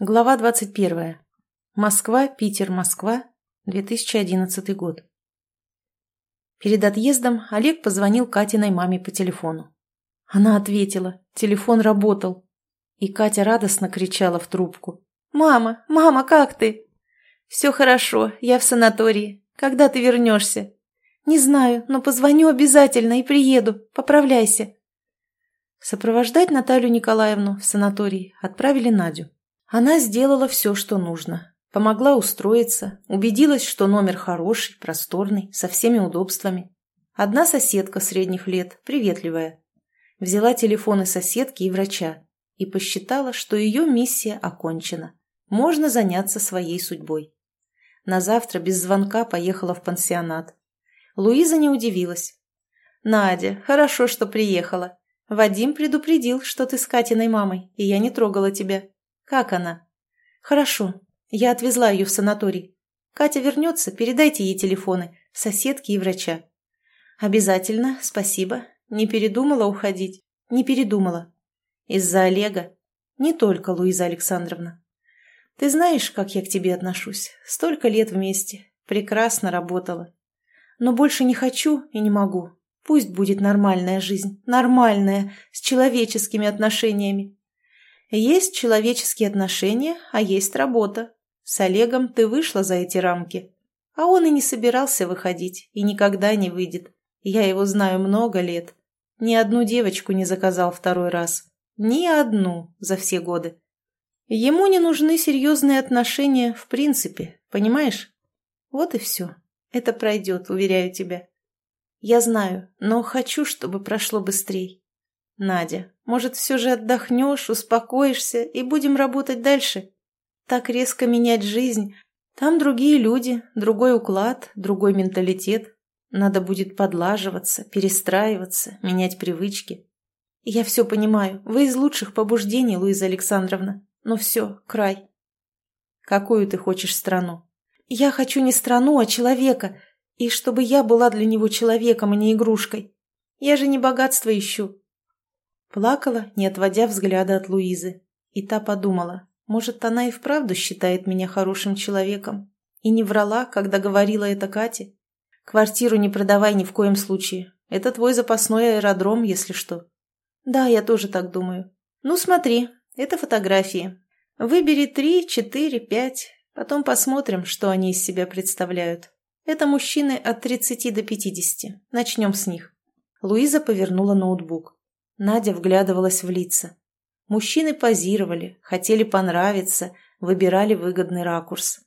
Глава 21. Москва, Питер, Москва, 2011 год. Перед отъездом Олег позвонил Катиной маме по телефону. Она ответила, телефон работал. И Катя радостно кричала в трубку. «Мама, мама, как ты?» «Все хорошо, я в санатории. Когда ты вернешься?» «Не знаю, но позвоню обязательно и приеду. Поправляйся». Сопровождать Наталью Николаевну в санаторий отправили Надю. Она сделала все, что нужно. Помогла устроиться, убедилась, что номер хороший, просторный, со всеми удобствами. Одна соседка средних лет, приветливая. Взяла телефоны соседки и врача и посчитала, что ее миссия окончена. Можно заняться своей судьбой. На завтра без звонка поехала в пансионат. Луиза не удивилась. «Надя, хорошо, что приехала. Вадим предупредил, что ты с Катиной мамой, и я не трогала тебя. «Как она?» «Хорошо. Я отвезла ее в санаторий. Катя вернется, передайте ей телефоны, соседки и врача». «Обязательно, спасибо. Не передумала уходить?» «Не передумала. Из-за Олега?» «Не только, Луиза Александровна. Ты знаешь, как я к тебе отношусь. Столько лет вместе. Прекрасно работала. Но больше не хочу и не могу. Пусть будет нормальная жизнь. Нормальная, с человеческими отношениями. Есть человеческие отношения, а есть работа. С Олегом ты вышла за эти рамки. А он и не собирался выходить, и никогда не выйдет. Я его знаю много лет. Ни одну девочку не заказал второй раз. Ни одну за все годы. Ему не нужны серьезные отношения в принципе, понимаешь? Вот и все. Это пройдет, уверяю тебя. Я знаю, но хочу, чтобы прошло быстрее. Надя, может, все же отдохнешь, успокоишься и будем работать дальше? Так резко менять жизнь. Там другие люди, другой уклад, другой менталитет. Надо будет подлаживаться, перестраиваться, менять привычки. Я все понимаю. Вы из лучших побуждений, Луиза Александровна. Но все, край. Какую ты хочешь страну? Я хочу не страну, а человека. И чтобы я была для него человеком, а не игрушкой. Я же не богатство ищу. Плакала, не отводя взгляда от Луизы. И та подумала, может, она и вправду считает меня хорошим человеком. И не врала, когда говорила это Кате. Квартиру не продавай ни в коем случае. Это твой запасной аэродром, если что. Да, я тоже так думаю. Ну, смотри, это фотографии. Выбери три, четыре, пять. Потом посмотрим, что они из себя представляют. Это мужчины от 30 до 50. Начнем с них. Луиза повернула ноутбук. Надя вглядывалась в лица. Мужчины позировали, хотели понравиться, выбирали выгодный ракурс.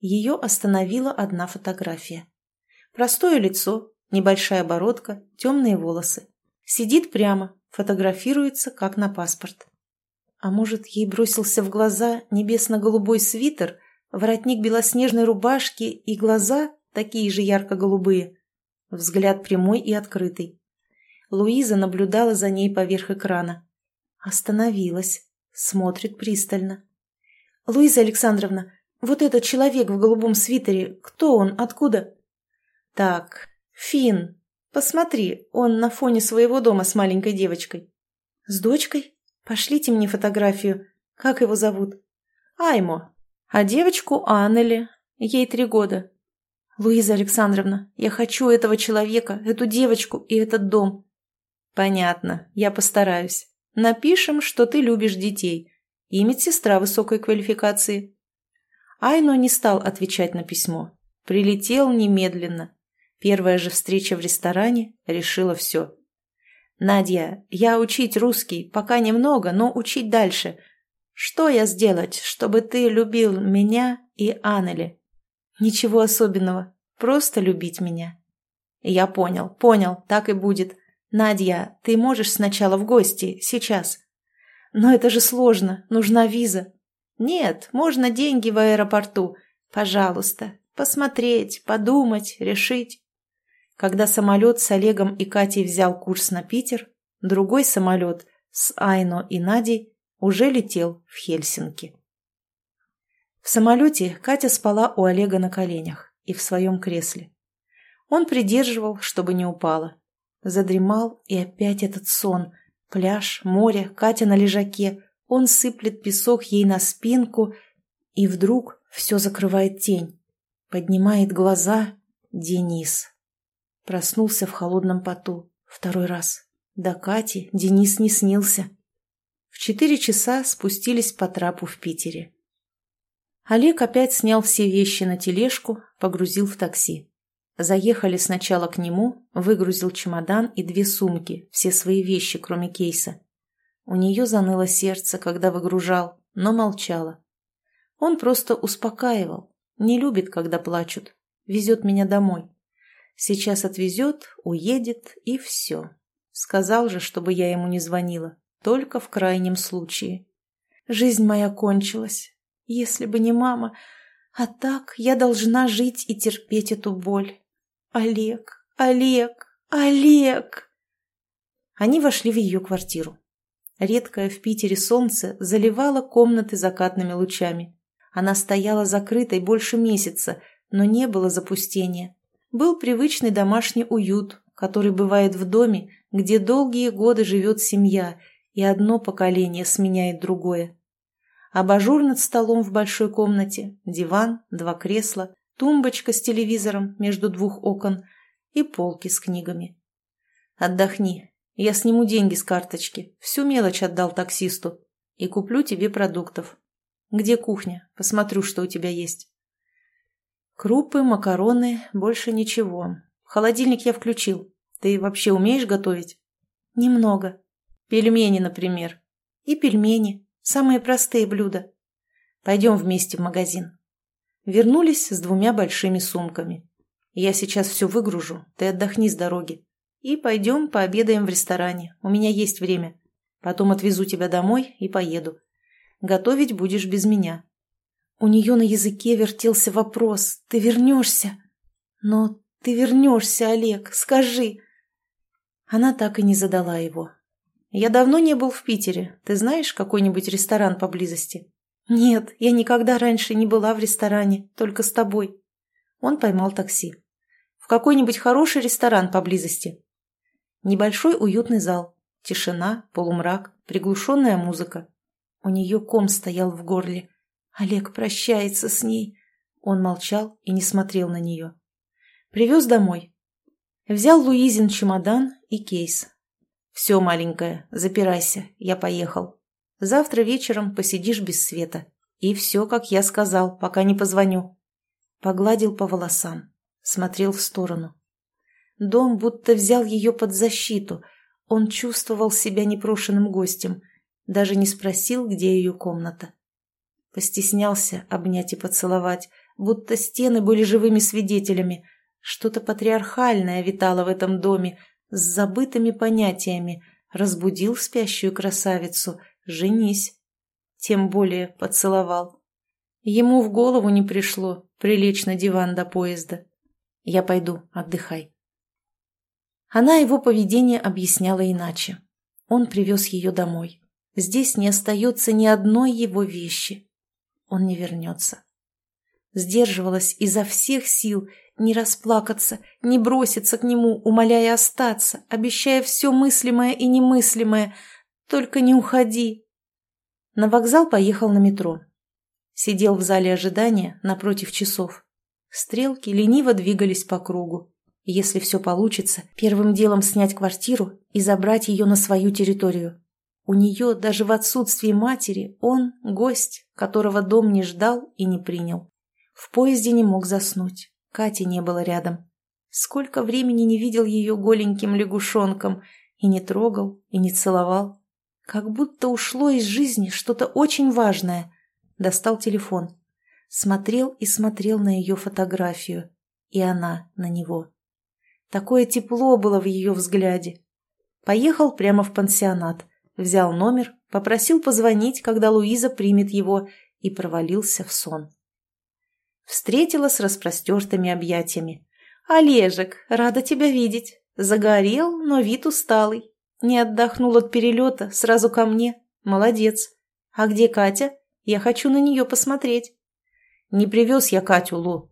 Ее остановила одна фотография. Простое лицо, небольшая бородка, темные волосы. Сидит прямо, фотографируется, как на паспорт. А может, ей бросился в глаза небесно-голубой свитер, воротник белоснежной рубашки и глаза такие же ярко-голубые? Взгляд прямой и открытый. Луиза наблюдала за ней поверх экрана. Остановилась, смотрит пристально. «Луиза Александровна, вот этот человек в голубом свитере, кто он, откуда?» «Так, Фин, посмотри, он на фоне своего дома с маленькой девочкой». «С дочкой? Пошлите мне фотографию. Как его зовут?» «Аймо. А девочку Аннели. Ей три года». «Луиза Александровна, я хочу этого человека, эту девочку и этот дом. «Понятно, я постараюсь. Напишем, что ты любишь детей. И медсестра высокой квалификации». Айно не стал отвечать на письмо. Прилетел немедленно. Первая же встреча в ресторане решила все. «Надя, я учить русский, пока немного, но учить дальше. Что я сделать, чтобы ты любил меня и Аннели?» «Ничего особенного. Просто любить меня». «Я понял, понял, так и будет. «Надя, ты можешь сначала в гости, сейчас?» «Но это же сложно, нужна виза». «Нет, можно деньги в аэропорту. Пожалуйста, посмотреть, подумать, решить». Когда самолет с Олегом и Катей взял курс на Питер, другой самолет с Айно и Надей уже летел в Хельсинки. В самолете Катя спала у Олега на коленях и в своем кресле. Он придерживал, чтобы не упала. Задремал, и опять этот сон. Пляж, море, Катя на лежаке. Он сыплет песок ей на спинку, и вдруг все закрывает тень. Поднимает глаза Денис. Проснулся в холодном поту. Второй раз. До Кати Денис не снился. В четыре часа спустились по трапу в Питере. Олег опять снял все вещи на тележку, погрузил в такси. Заехали сначала к нему, выгрузил чемодан и две сумки, все свои вещи, кроме кейса. У нее заныло сердце, когда выгружал, но молчала. Он просто успокаивал, не любит, когда плачут, везет меня домой. Сейчас отвезет, уедет и все. Сказал же, чтобы я ему не звонила, только в крайнем случае. Жизнь моя кончилась. Если бы не мама, а так я должна жить и терпеть эту боль. Олег, Олег, Олег! Они вошли в ее квартиру. Редкое в Питере солнце заливало комнаты закатными лучами. Она стояла закрытой больше месяца, но не было запустения. Был привычный домашний уют, который бывает в доме, где долгие годы живет семья, и одно поколение сменяет другое. Абажур над столом в большой комнате, диван, два кресла, тумбочка с телевизором между двух окон и полки с книгами. «Отдохни. Я сниму деньги с карточки. Всю мелочь отдал таксисту. И куплю тебе продуктов. Где кухня? Посмотрю, что у тебя есть». Крупы, макароны, больше ничего. Холодильник я включил. Ты вообще умеешь готовить? Немного. Пельмени, например. И пельмени. Самые простые блюда. Пойдем вместе в магазин. Вернулись с двумя большими сумками. Я сейчас все выгружу, ты отдохни с дороги. И пойдем пообедаем в ресторане, у меня есть время. Потом отвезу тебя домой и поеду. Готовить будешь без меня. У нее на языке вертелся вопрос «Ты вернешься?» «Но ты вернешься, Олег, скажи!» Она так и не задала его. «Я давно не был в Питере. Ты знаешь какой-нибудь ресторан поблизости?» «Нет, я никогда раньше не была в ресторане, только с тобой». Он поймал такси. «В какой-нибудь хороший ресторан поблизости». Небольшой уютный зал. Тишина, полумрак, приглушенная музыка. У нее ком стоял в горле. Олег прощается с ней. Он молчал и не смотрел на нее. Привез домой. Взял Луизин чемодан и кейс. «Все, маленькая, запирайся, я поехал». Завтра вечером посидишь без света. И все, как я сказал, пока не позвоню. Погладил по волосам. Смотрел в сторону. Дом будто взял ее под защиту. Он чувствовал себя непрошенным гостем. Даже не спросил, где ее комната. Постеснялся обнять и поцеловать, будто стены были живыми свидетелями. Что-то патриархальное витало в этом доме, с забытыми понятиями, разбудил спящую красавицу — женись. Тем более поцеловал. Ему в голову не пришло прилечь на диван до поезда. Я пойду, отдыхай. Она его поведение объясняла иначе. Он привез ее домой. Здесь не остается ни одной его вещи. Он не вернется. Сдерживалась изо всех сил не расплакаться, не броситься к нему, умоляя остаться, обещая все мыслимое и немыслимое – только не уходи. На вокзал поехал на метро. Сидел в зале ожидания напротив часов. Стрелки лениво двигались по кругу. Если все получится, первым делом снять квартиру и забрать ее на свою территорию. У нее, даже в отсутствии матери, он – гость, которого дом не ждал и не принял. В поезде не мог заснуть. Кати не было рядом. Сколько времени не видел ее голеньким лягушонком, и не трогал, и не целовал. Как будто ушло из жизни что-то очень важное. Достал телефон. Смотрел и смотрел на ее фотографию. И она на него. Такое тепло было в ее взгляде. Поехал прямо в пансионат. Взял номер, попросил позвонить, когда Луиза примет его, и провалился в сон. Встретила с распростертыми объятиями. «Олежек, рада тебя видеть. Загорел, но вид усталый. Не отдохнул от перелета, сразу ко мне. Молодец. А где Катя? Я хочу на нее посмотреть. Не привез я Катю, Лу.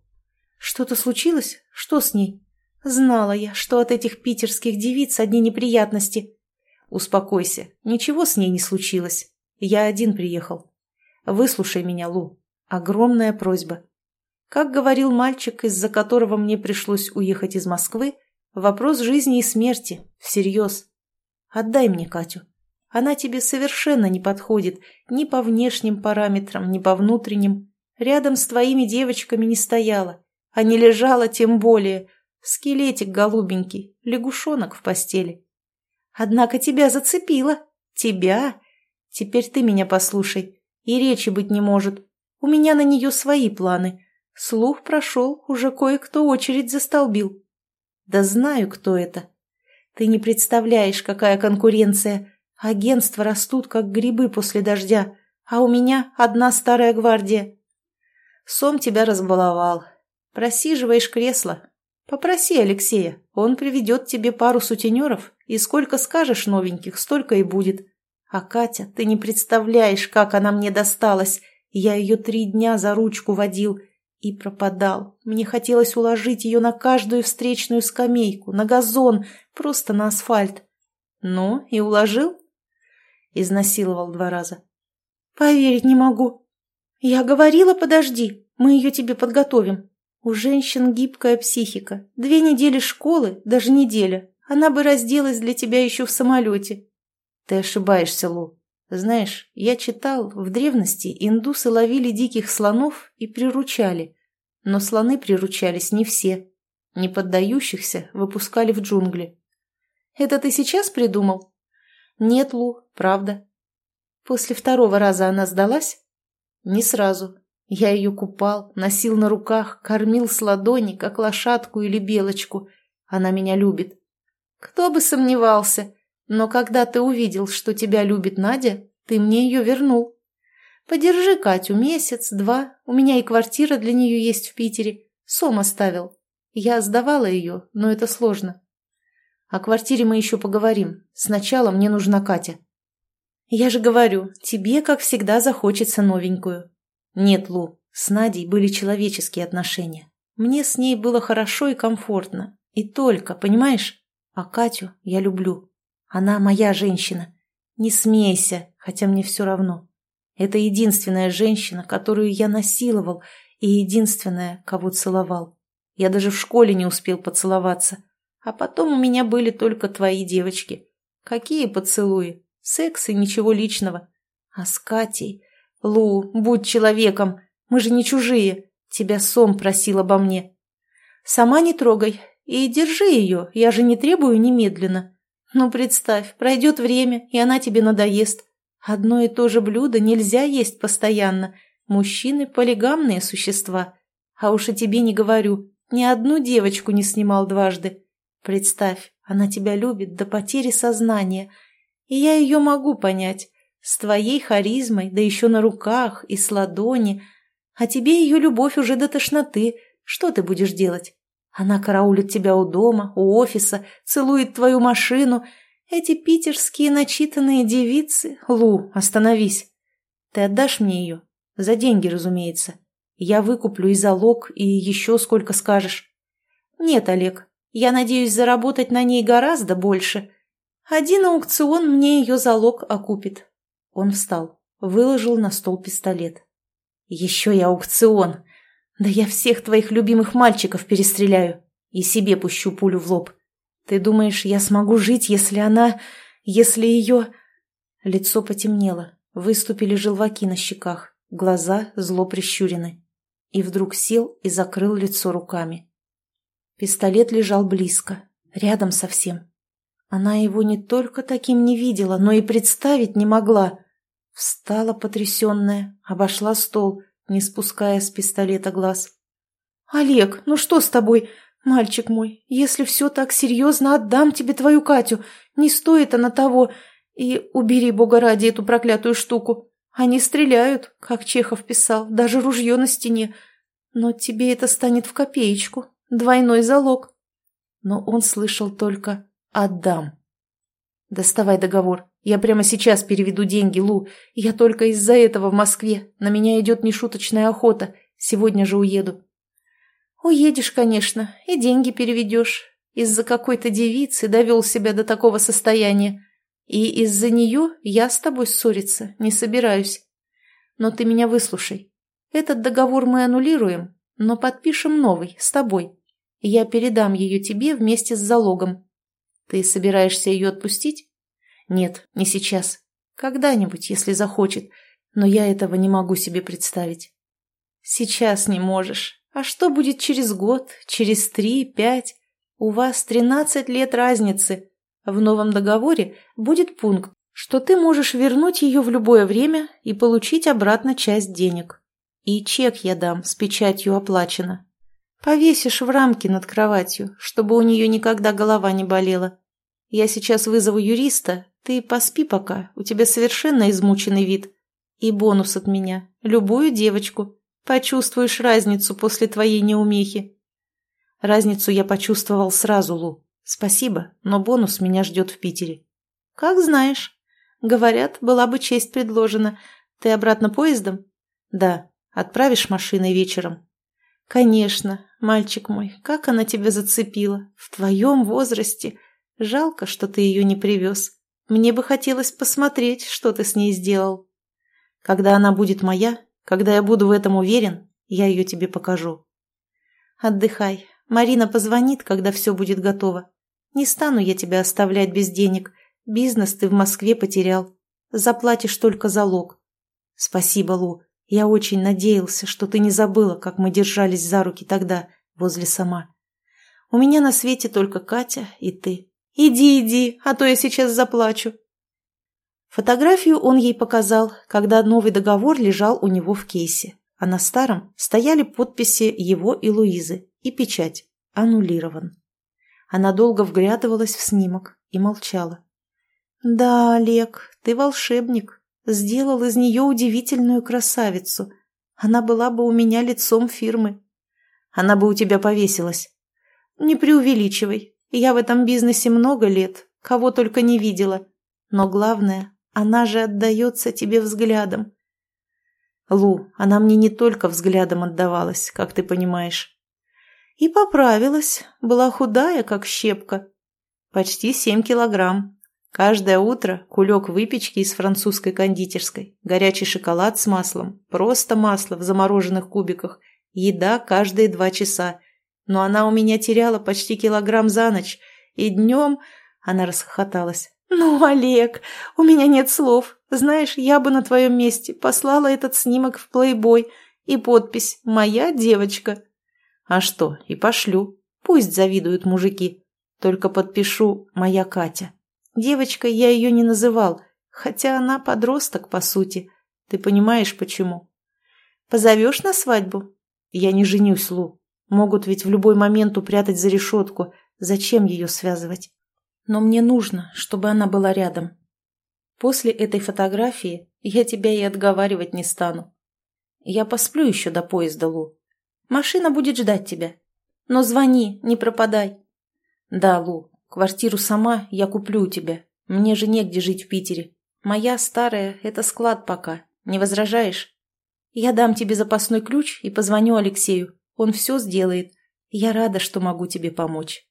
Что-то случилось? Что с ней? Знала я, что от этих питерских девиц одни неприятности. Успокойся, ничего с ней не случилось. Я один приехал. Выслушай меня, Лу. Огромная просьба. Как говорил мальчик, из-за которого мне пришлось уехать из Москвы, вопрос жизни и смерти, всерьез. Отдай мне Катю. Она тебе совершенно не подходит ни по внешним параметрам, ни по внутренним. Рядом с твоими девочками не стояла, а не лежала тем более. Скелетик голубенький, лягушонок в постели. Однако тебя зацепило. Тебя. Теперь ты меня послушай. И речи быть не может. У меня на нее свои планы. Слух прошел, уже кое-кто очередь застолбил. Да знаю, кто это. Ты не представляешь, какая конкуренция. Агентства растут, как грибы после дождя, а у меня одна старая гвардия. Сом тебя разбаловал. Просиживаешь кресло. Попроси Алексея, он приведет тебе пару сутенеров, и сколько скажешь новеньких, столько и будет. А Катя, ты не представляешь, как она мне досталась. Я ее три дня за ручку водил, и пропадал. Мне хотелось уложить ее на каждую встречную скамейку, на газон, просто на асфальт. Ну, и уложил? Изнасиловал два раза. Поверить не могу. Я говорила, подожди, мы ее тебе подготовим. У женщин гибкая психика. Две недели школы, даже неделя. Она бы разделась для тебя еще в самолете. Ты ошибаешься, Лу. Знаешь, я читал, в древности индусы ловили диких слонов и приручали. Но слоны приручались не все. Не поддающихся выпускали в джунгли. Это ты сейчас придумал? Нет, Лу, правда. После второго раза она сдалась? Не сразу. Я ее купал, носил на руках, кормил с ладони, как лошадку или белочку. Она меня любит. Кто бы сомневался. Но когда ты увидел, что тебя любит Надя, ты мне ее вернул. Подержи Катю месяц, два. У меня и квартира для нее есть в Питере. Сом оставил. Я сдавала ее, но это сложно. О квартире мы еще поговорим. Сначала мне нужна Катя. Я же говорю, тебе, как всегда, захочется новенькую. Нет, Лу, с Надей были человеческие отношения. Мне с ней было хорошо и комфортно. И только, понимаешь? А Катю я люблю. Она моя женщина. Не смейся, хотя мне все равно. Это единственная женщина, которую я насиловал, и единственная, кого целовал. Я даже в школе не успел поцеловаться. А потом у меня были только твои девочки. Какие поцелуи? Секс и ничего личного. А с Катей... Лу, будь человеком. Мы же не чужие. Тебя Сом просил обо мне. Сама не трогай. И держи ее. Я же не требую немедленно. Ну, представь, пройдет время, и она тебе надоест. Одно и то же блюдо нельзя есть постоянно. Мужчины – полигамные существа. А уж и тебе не говорю, ни одну девочку не снимал дважды. Представь, она тебя любит до потери сознания. И я ее могу понять. С твоей харизмой, да еще на руках и с ладони. А тебе ее любовь уже до тошноты. Что ты будешь делать? Она караулит тебя у дома, у офиса, целует твою машину. Эти питерские начитанные девицы... Лу, остановись. Ты отдашь мне ее? За деньги, разумеется. Я выкуплю и залог, и еще сколько скажешь. Нет, Олег, я надеюсь заработать на ней гораздо больше. Один аукцион мне ее залог окупит. Он встал, выложил на стол пистолет. Еще и аукцион. Да я всех твоих любимых мальчиков перестреляю и себе пущу пулю в лоб. Ты думаешь, я смогу жить, если она... если ее...» Лицо потемнело, выступили желваки на щеках, глаза зло прищурены. И вдруг сел и закрыл лицо руками. Пистолет лежал близко, рядом совсем. Она его не только таким не видела, но и представить не могла. Встала потрясенная, обошла стол — не спуская с пистолета глаз. «Олег, ну что с тобой? Мальчик мой, если все так серьезно, отдам тебе твою Катю. Не стоит она того. И убери, бога ради, эту проклятую штуку. Они стреляют, как Чехов писал, даже ружье на стене. Но тебе это станет в копеечку. Двойной залог». Но он слышал только «отдам». «Доставай договор. Я прямо сейчас переведу деньги, Лу. Я только из-за этого в Москве. На меня идет нешуточная охота. Сегодня же уеду». «Уедешь, конечно, и деньги переведешь. Из-за какой-то девицы довел себя до такого состояния. И из-за нее я с тобой ссориться не собираюсь. Но ты меня выслушай. Этот договор мы аннулируем, но подпишем новый, с тобой. Я передам ее тебе вместе с залогом. Ты собираешься ее отпустить? Нет, не сейчас. Когда-нибудь, если захочет. Но я этого не могу себе представить. Сейчас не можешь. А что будет через год, через три, пять? У вас тринадцать лет разницы. В новом договоре будет пункт, что ты можешь вернуть ее в любое время и получить обратно часть денег. И чек я дам с печатью оплачено. Повесишь в рамке над кроватью, чтобы у нее никогда голова не болела. Я сейчас вызову юриста, ты поспи пока, у тебя совершенно измученный вид. И бонус от меня, любую девочку. Почувствуешь разницу после твоей неумехи. Разницу я почувствовал сразу, Лу. Спасибо, но бонус меня ждет в Питере. Как знаешь. Говорят, была бы честь предложена. Ты обратно поездом? Да. Отправишь машиной вечером? Конечно, мальчик мой, как она тебя зацепила. В твоем возрасте. Жалко, что ты ее не привез. Мне бы хотелось посмотреть, что ты с ней сделал. Когда она будет моя, когда я буду в этом уверен, я ее тебе покажу. Отдыхай. Марина позвонит, когда все будет готово. Не стану я тебя оставлять без денег. Бизнес ты в Москве потерял. Заплатишь только залог. Спасибо, Лу. Я очень надеялся, что ты не забыла, как мы держались за руки тогда, возле сама. У меня на свете только Катя и ты. Иди, иди, а то я сейчас заплачу. Фотографию он ей показал, когда новый договор лежал у него в кейсе, а на старом стояли подписи его и Луизы и печать «Аннулирован». Она долго вглядывалась в снимок и молчала. «Да, Олег, ты волшебник. Сделал из нее удивительную красавицу. Она была бы у меня лицом фирмы. Она бы у тебя повесилась. Не преувеличивай. Я в этом бизнесе много лет, кого только не видела. Но главное, она же отдается тебе взглядом. Лу, она мне не только взглядом отдавалась, как ты понимаешь. И поправилась, была худая, как щепка. Почти семь килограмм. Каждое утро кулек выпечки из французской кондитерской, горячий шоколад с маслом, просто масло в замороженных кубиках, еда каждые два часа. Но она у меня теряла почти килограмм за ночь, и днем... Она расхохоталась. «Ну, Олег, у меня нет слов. Знаешь, я бы на твоем месте послала этот снимок в плейбой и подпись «Моя девочка». А что, и пошлю. Пусть завидуют мужики. Только подпишу «Моя Катя». Девочкой я ее не называл, хотя она подросток, по сути. Ты понимаешь, почему? Позовешь на свадьбу? Я не женюсь, Лу. Могут ведь в любой момент упрятать за решетку. Зачем ее связывать? Но мне нужно, чтобы она была рядом. После этой фотографии я тебя и отговаривать не стану. Я посплю еще до поезда, Лу. Машина будет ждать тебя. Но звони, не пропадай. Да, Лу, квартиру сама я куплю у тебя. Мне же негде жить в Питере. Моя старая – это склад пока. Не возражаешь? Я дам тебе запасной ключ и позвоню Алексею. Он все сделает. Я рада, что могу тебе помочь.